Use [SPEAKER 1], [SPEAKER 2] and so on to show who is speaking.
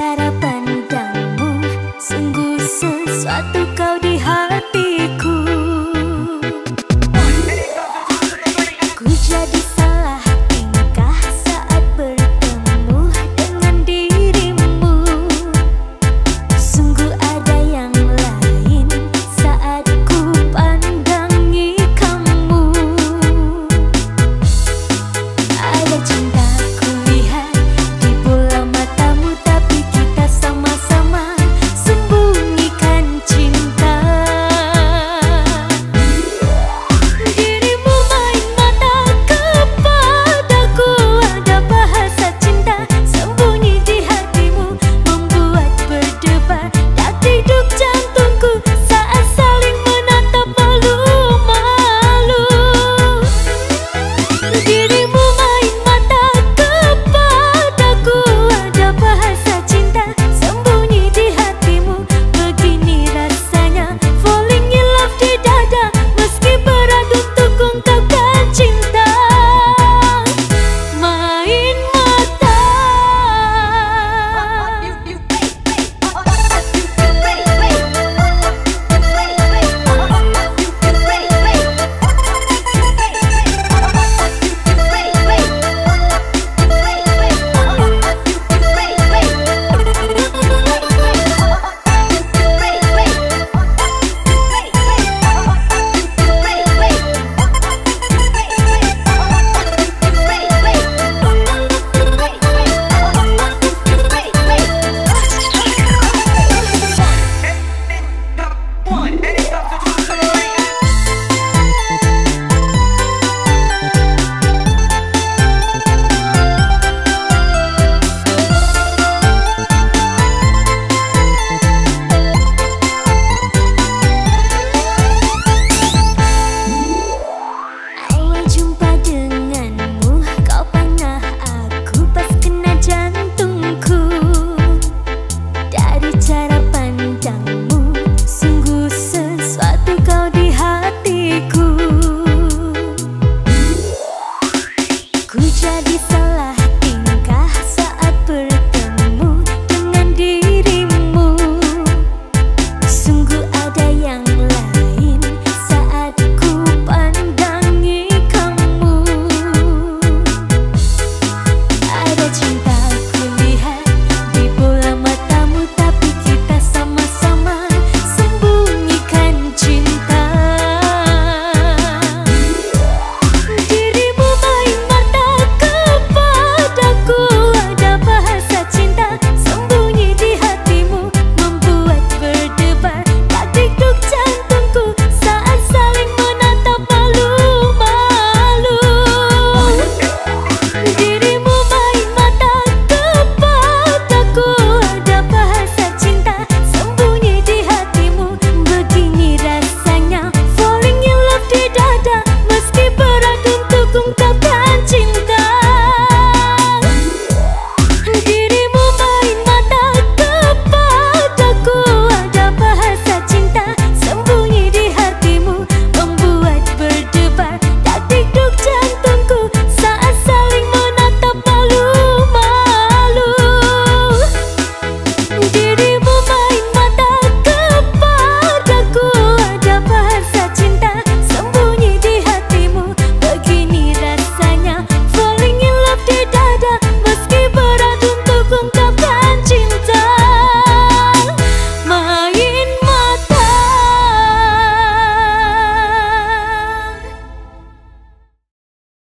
[SPEAKER 1] cara 친구